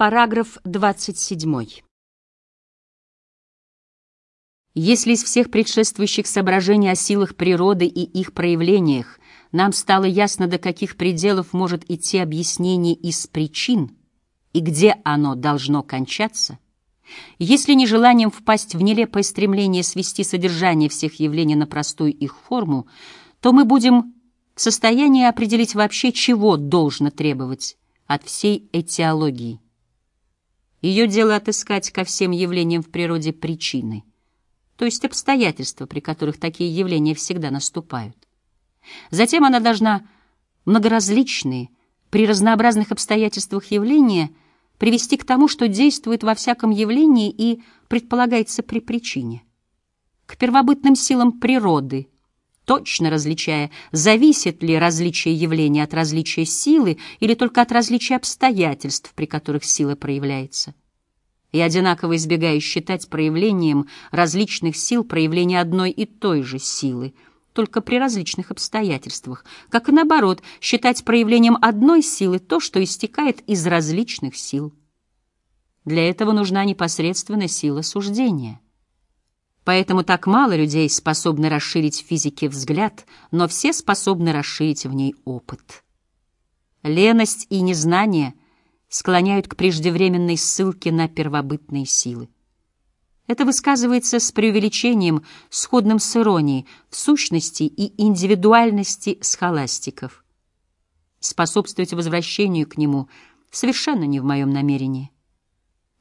Параграф 27. Если из всех предшествующих соображений о силах природы и их проявлениях нам стало ясно, до каких пределов может идти объяснение из причин и где оно должно кончаться, если не желанием впасть в нелепое стремление свести содержание всех явлений на простую их форму, то мы будем в состоянии определить вообще, чего должно требовать от всей этиологии. Ее дело отыскать ко всем явлениям в природе причины, то есть обстоятельства, при которых такие явления всегда наступают. Затем она должна многоразличные, при разнообразных обстоятельствах явления привести к тому, что действует во всяком явлении и предполагается при причине, к первобытным силам природы, точно различая, зависит ли различие явления от различия силы или только от различия обстоятельств, при которых сила проявляется. И одинаково избегая считать проявлением различных сил проявление одной и той же силы, только при различных обстоятельствах, как и наоборот, считать проявлением одной силы то, что истекает из различных сил. Для этого нужна непосредственно сила суждения — Поэтому так мало людей способны расширить в физике взгляд, но все способны расширить в ней опыт. Леность и незнание склоняют к преждевременной ссылке на первобытные силы. Это высказывается с преувеличением, сходным с иронией, в сущности и индивидуальности схоластиков. Способствовать возвращению к нему совершенно не в моем намерении.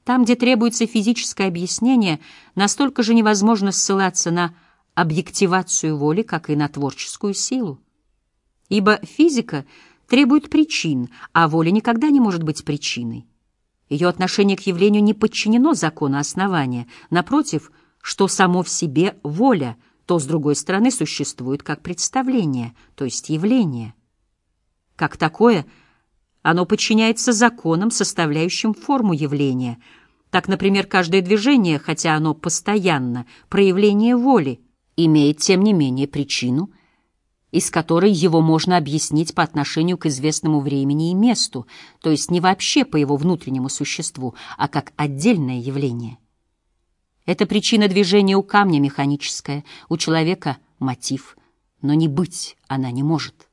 Там, где требуется физическое объяснение, настолько же невозможно ссылаться на объективацию воли, как и на творческую силу. Ибо физика требует причин, а воля никогда не может быть причиной. Ее отношение к явлению не подчинено закону основания. Напротив, что само в себе воля, то, с другой стороны, существует как представление, то есть явление. Как такое, оно подчиняется законам, составляющим форму явления — так, например, каждое движение, хотя оно постоянно проявление воли, имеет, тем не менее, причину, из которой его можно объяснить по отношению к известному времени и месту, то есть не вообще по его внутреннему существу, а как отдельное явление. Это причина движения у камня механическая, у человека — мотив, но не быть она не может.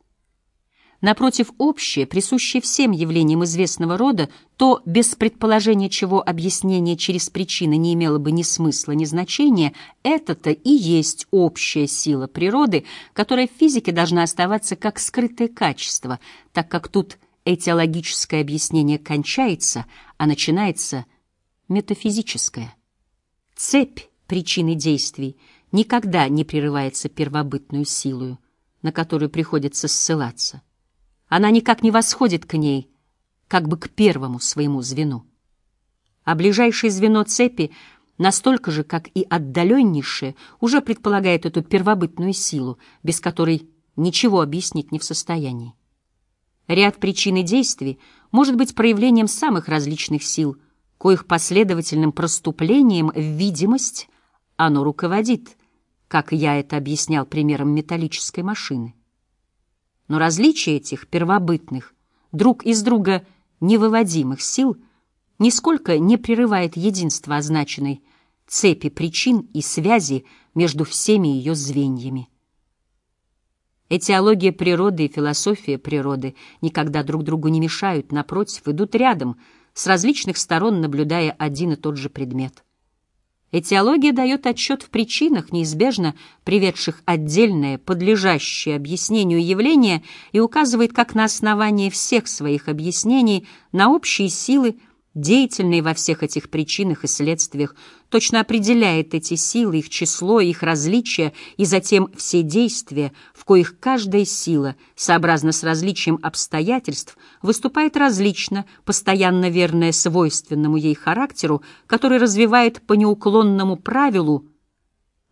Напротив, общее, присущее всем явлениям известного рода, то, без предположения чего объяснение через причины не имело бы ни смысла, ни значения, это-то и есть общая сила природы, которая в физике должна оставаться как скрытое качество, так как тут этиологическое объяснение кончается, а начинается метафизическое. Цепь причины действий никогда не прерывается первобытную силою, на которую приходится ссылаться. Она никак не восходит к ней, как бы к первому своему звену. А ближайшее звено цепи настолько же, как и отдаленнейшее, уже предполагает эту первобытную силу, без которой ничего объяснить не в состоянии. Ряд причин и действий может быть проявлением самых различных сил, коих последовательным проступлением в видимость оно руководит, как я это объяснял примером металлической машины. Но различие этих первобытных, друг из друга невыводимых сил нисколько не прерывает единство означенной цепи причин и связи между всеми ее звеньями. Этиология природы и философия природы никогда друг другу не мешают, напротив, идут рядом, с различных сторон наблюдая один и тот же предмет. Этиология дает отчет в причинах, неизбежно приведших отдельное, подлежащее объяснению явление, и указывает как на основании всех своих объяснений на общие силы, деятельные во всех этих причинах и следствиях, точно определяет эти силы, их число, их различия и затем все действия, в коих каждая сила, сообразно с различием обстоятельств, выступает различно, постоянно верная свойственному ей характеру, который развивает по неуклонному правилу,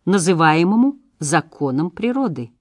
называемому законом природы.